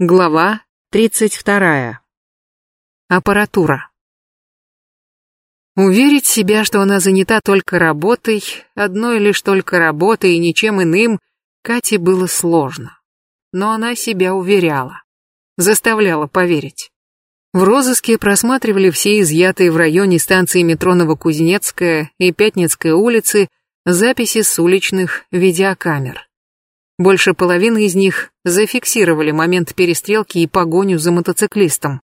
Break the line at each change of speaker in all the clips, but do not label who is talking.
Глава 32. Аппаратура. Уверить себя, что она занята только работой, одной лишь только работой и ничем иным, Кате было сложно. Но она себя уверяла. Заставляла поверить. В розыске просматривали все изъятые в районе станции метро Новокузнецкая и Пятницкая улицы записи с уличных видеокамер. Больше половины из них зафиксировали момент перестрелки и погоню за мотоциклистом.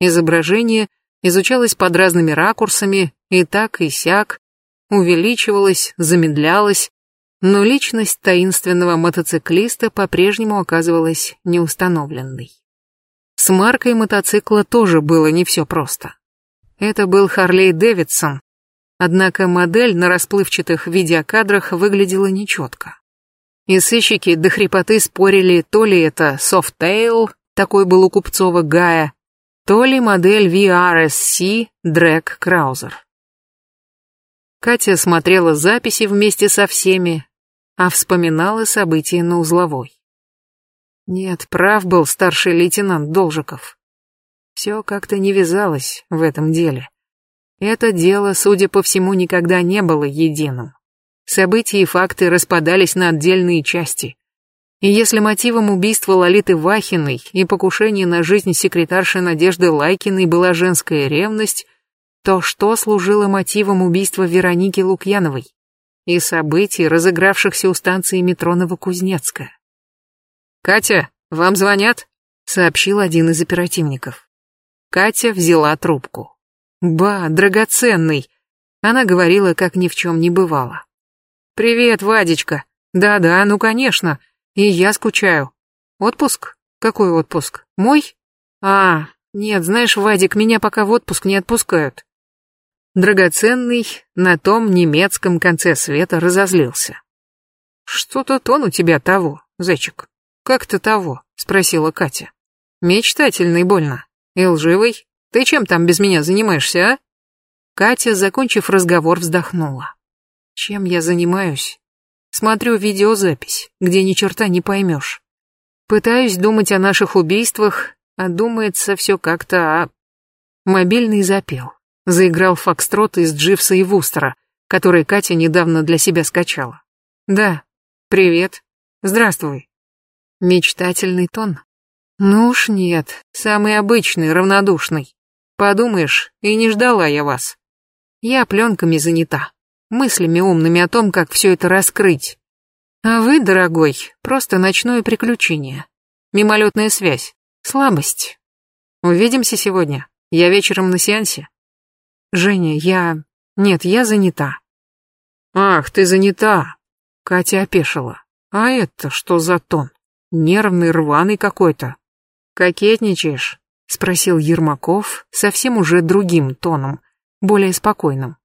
Изображение изучалось под разными ракурсами, и так, и сяк, увеличивалось, замедлялось, но личность таинственного мотоциклиста по-прежнему оказывалась неустановленной. С маркой мотоцикла тоже было не все просто. Это был Харлей Дэвидсон, однако модель на расплывчатых видеокадрах выглядела нечетко. И сыщики до хрипоты спорили, то ли это Softail, такой был у Купцова Гая, то ли модель VRSC Дрек Краузер. Катя смотрела записи вместе со всеми, а вспоминала события на узловой. Нет, прав был старший лейтенант Должиков. Все как-то не вязалось в этом деле. Это дело, судя по всему, никогда не было единым. События и факты распадались на отдельные части. И если мотивом убийства Лолиты Вахиной и покушения на жизнь секретарши Надежды Лайкиной была женская ревность, то что служило мотивом убийства Вероники Лукьяновой и событий, разыгравшихся у станции метро Новокузнецкая? «Катя, вам звонят?» — сообщил один из оперативников. Катя взяла трубку. «Ба, драгоценный!» Она говорила, как ни в чем не бывало. «Привет, Вадечка. Да-да, ну конечно. И я скучаю. Отпуск? Какой отпуск? Мой? А, нет, знаешь, Вадик, меня пока в отпуск не отпускают». Драгоценный на том немецком конце света разозлился. «Что-то тон у тебя того, зайчик. Как-то того?» — спросила Катя. «Мечтательный больно. И лживый. Ты чем там без меня занимаешься, а?» Катя, закончив разговор, вздохнула. Чем я занимаюсь? Смотрю видеозапись, где ни черта не поймешь. Пытаюсь думать о наших убийствах, а думается все как-то... А... Мобильный запел. Заиграл фокстрот из Дживса и Вустера, который Катя недавно для себя скачала. Да, привет. Здравствуй. Мечтательный тон. Ну уж нет, самый обычный, равнодушный. Подумаешь, и не ждала я вас. Я пленками занята мыслями умными о том, как все это раскрыть. А вы, дорогой, просто ночное приключение. Мимолетная связь. Слабость. Увидимся сегодня. Я вечером на сеансе. Женя, я... Нет, я занята. Ах, ты занята. Катя опешила. А это что за тон? Нервный, рваный какой-то. Кокетничаешь? Спросил Ермаков совсем уже другим тоном, более спокойным.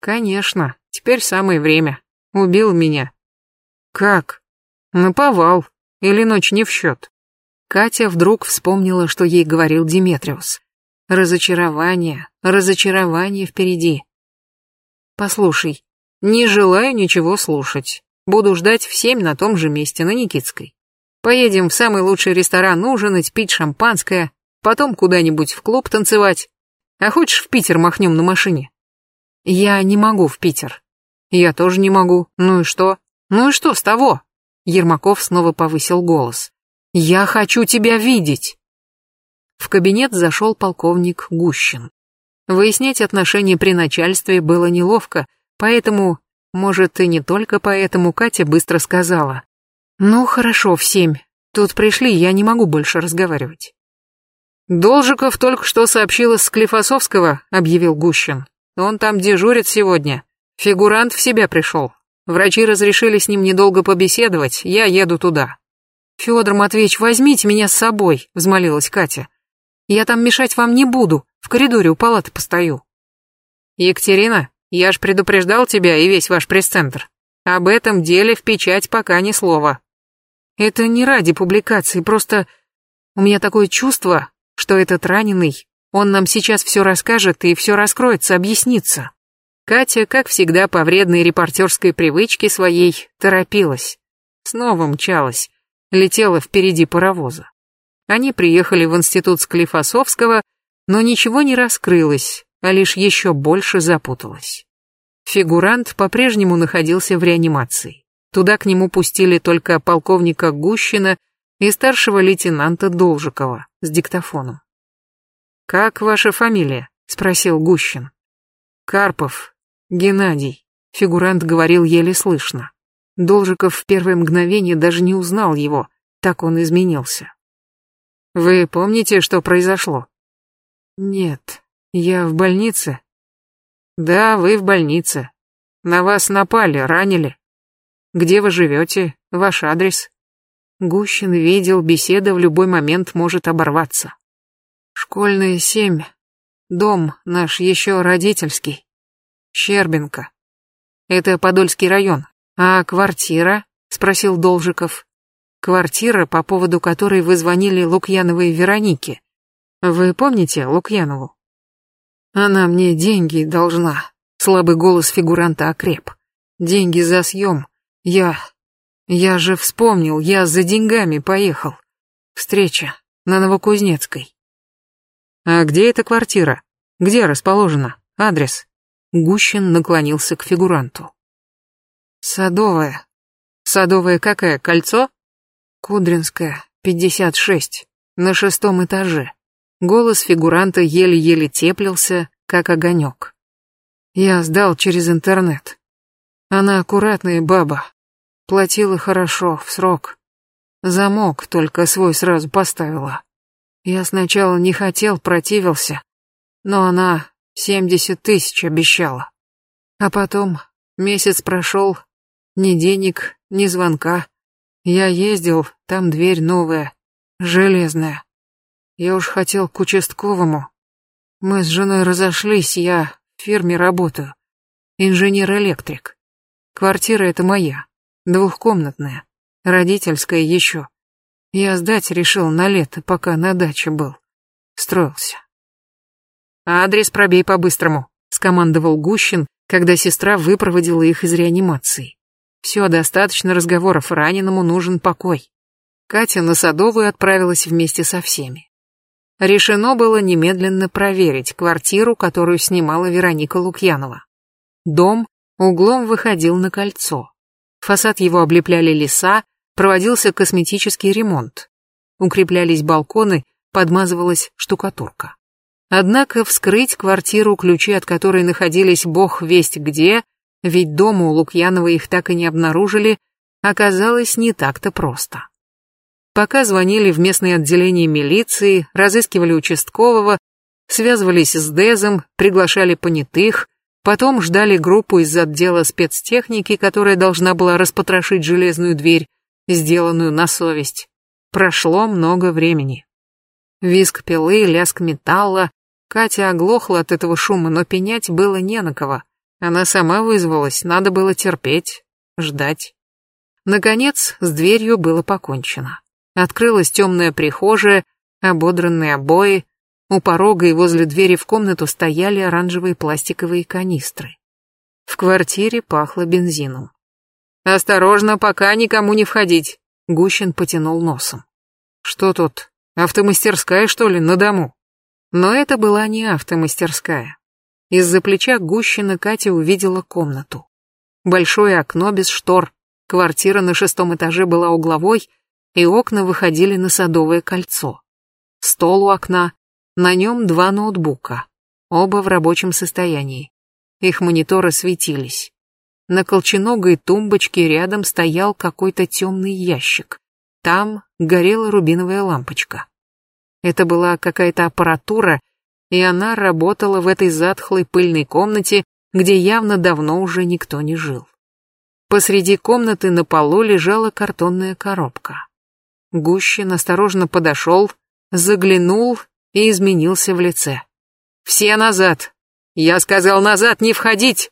Конечно, теперь самое время. Убил меня. Как? Наповал. Или ночь не в счет. Катя вдруг вспомнила, что ей говорил Диметриус. Разочарование, разочарование впереди. Послушай, не желаю ничего слушать. Буду ждать в семь на том же месте, на Никитской. Поедем в самый лучший ресторан ужинать, пить шампанское, потом куда-нибудь в клуб танцевать. А хочешь в Питер махнем на машине? Я не могу в Питер. Я тоже не могу. Ну и что? Ну и что с того? Ермаков снова повысил голос. Я хочу тебя видеть. В кабинет зашел полковник Гущин. Выяснять отношения при начальстве было неловко, поэтому, может и не только поэтому, Катя быстро сказала. Ну хорошо, в семь. Тут пришли, я не могу больше разговаривать. Должиков только что сообщил из Склифосовского, объявил Гущин. Он там дежурит сегодня. Фигурант в себя пришел. Врачи разрешили с ним недолго побеседовать, я еду туда. Федор Матвеевич, возьмите меня с собой, взмолилась Катя. Я там мешать вам не буду, в коридоре у палаты постою. Екатерина, я ж предупреждал тебя и весь ваш пресс-центр. Об этом деле в печать пока ни слова. Это не ради публикации, просто у меня такое чувство, что этот раненый он нам сейчас все расскажет и все раскроется, объяснится. Катя, как всегда, по вредной репортерской привычке своей, торопилась. Снова мчалась, летела впереди паровоза. Они приехали в институт Склифосовского, но ничего не раскрылось, а лишь еще больше запуталось. Фигурант по-прежнему находился в реанимации. Туда к нему пустили только полковника Гущина и старшего лейтенанта Должикова с диктофоном. «Как ваша фамилия?» — спросил Гущин. «Карпов. Геннадий», — фигурант говорил еле слышно. Должиков в первое мгновение даже не узнал его, так он изменился. «Вы помните, что произошло?» «Нет, я в больнице». «Да, вы в больнице. На вас напали, ранили. Где вы живете? Ваш адрес?» Гущин видел, беседа в любой момент может оборваться. Школьная семь. Дом наш еще родительский. Щербинка. Это Подольский район. А квартира? Спросил Должиков. Квартира, по поводу которой вы звонили Лукьяновой Веронике. Вы помните Лукьянову? Она мне деньги должна. Слабый голос фигуранта окреп. Деньги за съем. Я я же вспомнил, я за деньгами поехал. Встреча на Новокузнецкой. А где эта квартира? Где расположена? Адрес? Гущин наклонился к фигуранту. Садовая. Садовая какая, кольцо? Кудринская, 56, на шестом этаже. Голос фигуранта еле-еле теплился, как огонек. Я сдал через интернет. Она аккуратная баба, Платила хорошо, в срок. Замок только свой сразу поставила. Я сначала не хотел, противился, но она семьдесят тысяч обещала. А потом месяц прошел, ни денег, ни звонка. Я ездил, там дверь новая, железная. Я уж хотел к участковому. Мы с женой разошлись, я в фирме работаю. Инженер-электрик. Квартира эта моя. Двухкомнатная, родительская еще. Я сдать решил на лето, пока на даче был. Строился. «Адрес пробей по-быстрому», — скомандовал Гущин, когда сестра выпроводила их из реанимации. Все, достаточно разговоров, раненому нужен покой. Катя на Садовую отправилась вместе со всеми. Решено было немедленно проверить квартиру, которую снимала Вероника Лукьянова. Дом углом выходил на кольцо. Фасад его облепляли леса, проводился косметический ремонт. Укреплялись балконы, подмазывалась штукатурка. Однако вскрыть квартиру, ключи от которой находились бог весть где, ведь дома у Лукьянова их так и не обнаружили, оказалось не так-то просто. Пока звонили в местное отделение милиции, разыскивали участкового, связывались с Дезом, приглашали понятых, Потом ждали группу из отдела спецтехники, которая должна была распотрошить железную дверь, сделанную на совесть. Прошло много времени. Виск пилы, лязг металла. Катя оглохла от этого шума, но пенять было не на кого. Она сама вызвалась, надо было терпеть, ждать. Наконец, с дверью было покончено. Открылась темная прихожая, ободранные обои, у порога и возле двери в комнату стояли оранжевые пластиковые канистры. В квартире пахло бензином. «Осторожно, пока никому не входить», — Гущин потянул носом. «Что тут, автомастерская, что ли, на дому?» Но это была не автомастерская. Из-за плеча Гущина Катя увидела комнату. Большое окно без штор, квартира на шестом этаже была угловой, и окна выходили на Садовое кольцо. Стол у окна, на нем два ноутбука, оба в рабочем состоянии. Их мониторы светились. На колченогой тумбочке рядом стоял какой-то темный ящик. Там горела рубиновая лампочка. Это была какая-то аппаратура, и она работала в этой затхлой пыльной комнате, где явно давно уже никто не жил. Посреди комнаты на полу лежала картонная коробка. Гущин осторожно подошел, заглянул и изменился в лице. «Все назад! Я сказал назад, не входить!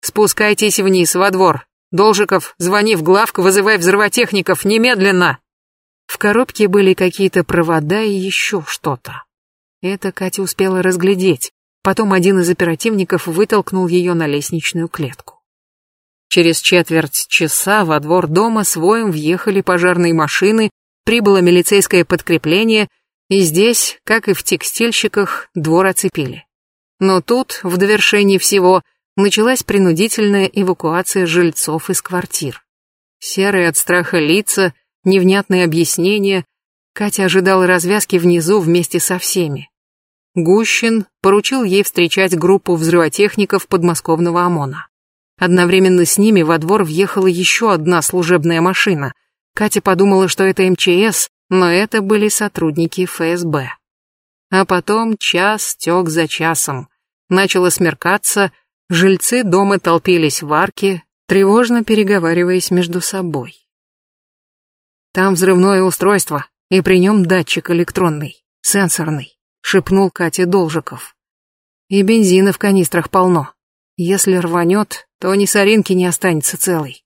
Спускайтесь вниз, во двор! Должиков, звони в главку, вызывай взрывотехников, немедленно!» В коробке были какие-то провода и еще что-то. Это Катя успела разглядеть. Потом один из оперативников вытолкнул ее на лестничную клетку. Через четверть часа во двор дома с воем въехали пожарные машины, прибыло милицейское подкрепление, и здесь, как и в текстильщиках, двор оцепили. Но тут, в довершении всего, началась принудительная эвакуация жильцов из квартир. Серые от страха лица, невнятные объяснения. Катя ожидала развязки внизу вместе со всеми. Гущин поручил ей встречать группу взрывотехников подмосковного ОМОНа. Одновременно с ними во двор въехала еще одна служебная машина. Катя подумала, что это МЧС, но это были сотрудники ФСБ. А потом час тек за часом. Начало смеркаться, жильцы дома толпились в арке, тревожно переговариваясь между собой. Там взрывное устройство, и при нем датчик электронный, сенсорный, шепнул Кате Должиков. И бензина в канистрах полно. Если рванет, то ни соринки не останется целой.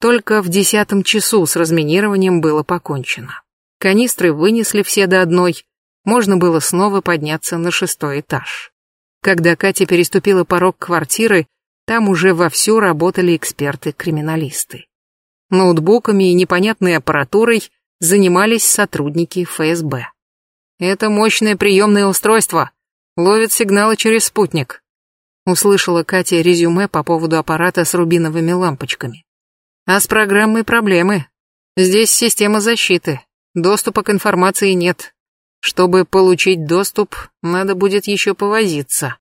Только в десятом часу с разминированием было покончено. Канистры вынесли все до одной, можно было снова подняться на шестой этаж. Когда Катя переступила порог квартиры, там уже вовсю работали эксперты-криминалисты. Ноутбуками и непонятной аппаратурой занимались сотрудники ФСБ. Это мощное приемное устройство. Ловит сигналы через спутник. Услышала Катя резюме по поводу аппарата с рубиновыми лампочками. А с программой проблемы. Здесь система защиты. Доступа к информации нет. Чтобы получить доступ, надо будет еще повозиться.